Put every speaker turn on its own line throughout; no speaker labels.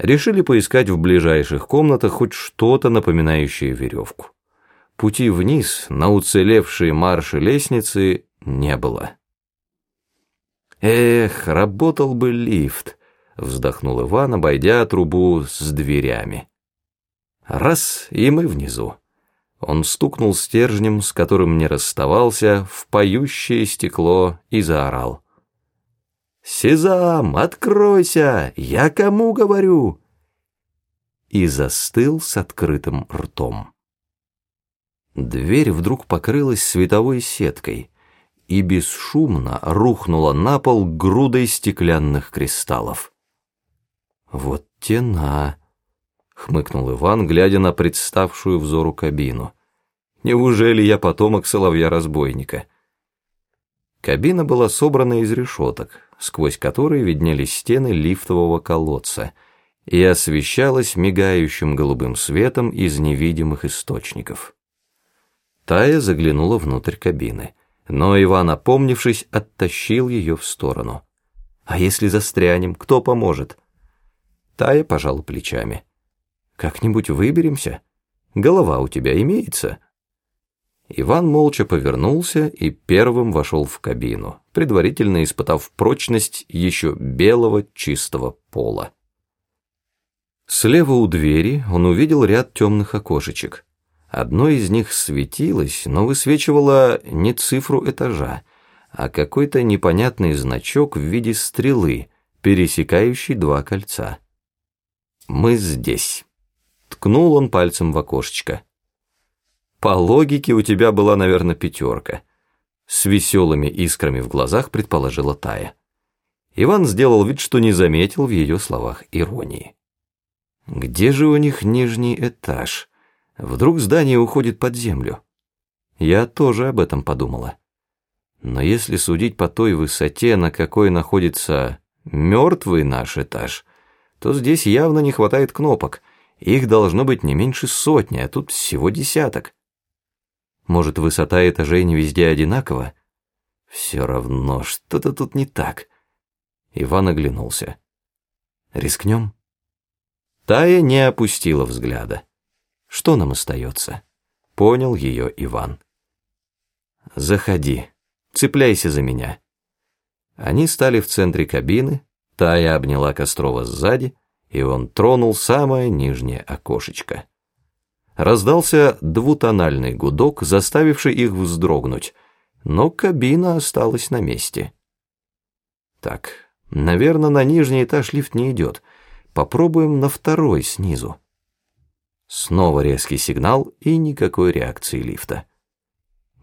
Решили поискать в ближайших комнатах хоть что-то напоминающее веревку. Пути вниз на уцелевшие марши лестницы не было. «Эх, работал бы лифт», — вздохнул Иван, обойдя трубу с дверями. Раз, и мы внизу. Он стукнул стержнем, с которым не расставался, в поющее стекло и заорал. «Сезам, откройся! Я кому говорю?» И застыл с открытым ртом. Дверь вдруг покрылась световой сеткой и бесшумно рухнула на пол грудой стеклянных кристаллов. «Вот тена!» — хмыкнул Иван, глядя на представшую взору кабину. «Неужели я потомок соловья-разбойника?» Кабина была собрана из решеток, сквозь которые виднелись стены лифтового колодца, и освещалась мигающим голубым светом из невидимых источников. Тая заглянула внутрь кабины, но Иван, опомнившись, оттащил ее в сторону. «А если застрянем, кто поможет?» Тая пожала плечами. «Как-нибудь выберемся? Голова у тебя имеется?» Иван молча повернулся и первым вошел в кабину, предварительно испытав прочность еще белого чистого пола. Слева у двери он увидел ряд темных окошечек. Одно из них светилось, но высвечивало не цифру этажа, а какой-то непонятный значок в виде стрелы, пересекающий два кольца. «Мы здесь», — ткнул он пальцем в окошечко. По логике у тебя была, наверное, пятерка. С веселыми искрами в глазах предположила Тая. Иван сделал вид, что не заметил в ее словах иронии. Где же у них нижний этаж? Вдруг здание уходит под землю? Я тоже об этом подумала. Но если судить по той высоте, на какой находится мертвый наш этаж, то здесь явно не хватает кнопок. Их должно быть не меньше сотни, а тут всего десяток. Может, высота этажей не везде одинакова? Все равно, что-то тут не так. Иван оглянулся. Рискнем? Тая не опустила взгляда. Что нам остается? Понял ее Иван. Заходи, цепляйся за меня. Они стали в центре кабины, Тая обняла Кострова сзади, и он тронул самое нижнее окошечко. Раздался двутональный гудок, заставивший их вздрогнуть, но кабина осталась на месте. Так, наверное, на нижний этаж лифт не идет. Попробуем на второй снизу. Снова резкий сигнал и никакой реакции лифта.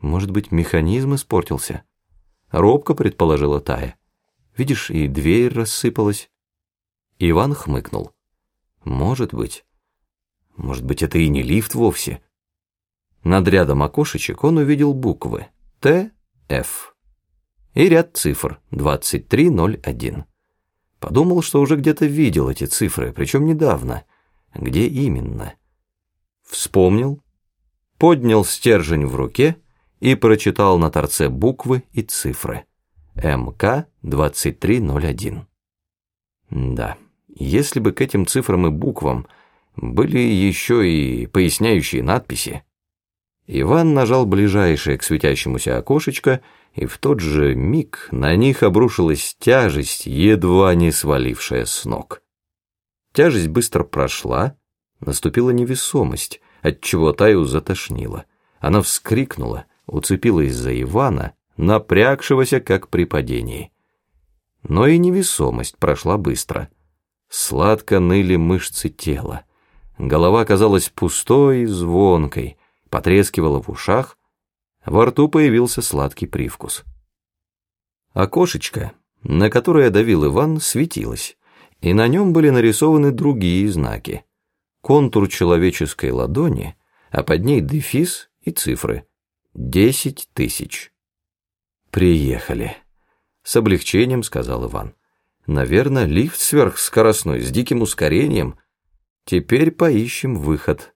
Может быть, механизм испортился? Робко предположила Тая. Видишь, и дверь рассыпалась. Иван хмыкнул. Может быть. Может быть, это и не лифт вовсе? Над рядом окошечек он увидел буквы Т, Ф и ряд цифр 2301. Подумал, что уже где-то видел эти цифры, причем недавно. Где именно? Вспомнил, поднял стержень в руке и прочитал на торце буквы и цифры. МК 2301. Да, если бы к этим цифрам и буквам были еще и поясняющие надписи. Иван нажал ближайшее к светящемуся окошечко, и в тот же миг на них обрушилась тяжесть, едва не свалившая с ног. Тяжесть быстро прошла, наступила невесомость, отчего Таю затошнило. Она вскрикнула, уцепилась за Ивана, напрягшегося как при падении. Но и невесомость прошла быстро. Сладко ныли мышцы тела. Голова казалась пустой и звонкой, потрескивала в ушах, во рту появился сладкий привкус. Окошечко, на которое давил Иван, светилось, и на нем были нарисованы другие знаки. Контур человеческой ладони, а под ней дефис и цифры. Десять тысяч. «Приехали», — с облегчением сказал Иван. «Наверное, лифт сверхскоростной, с диким ускорением». Теперь поищем выход.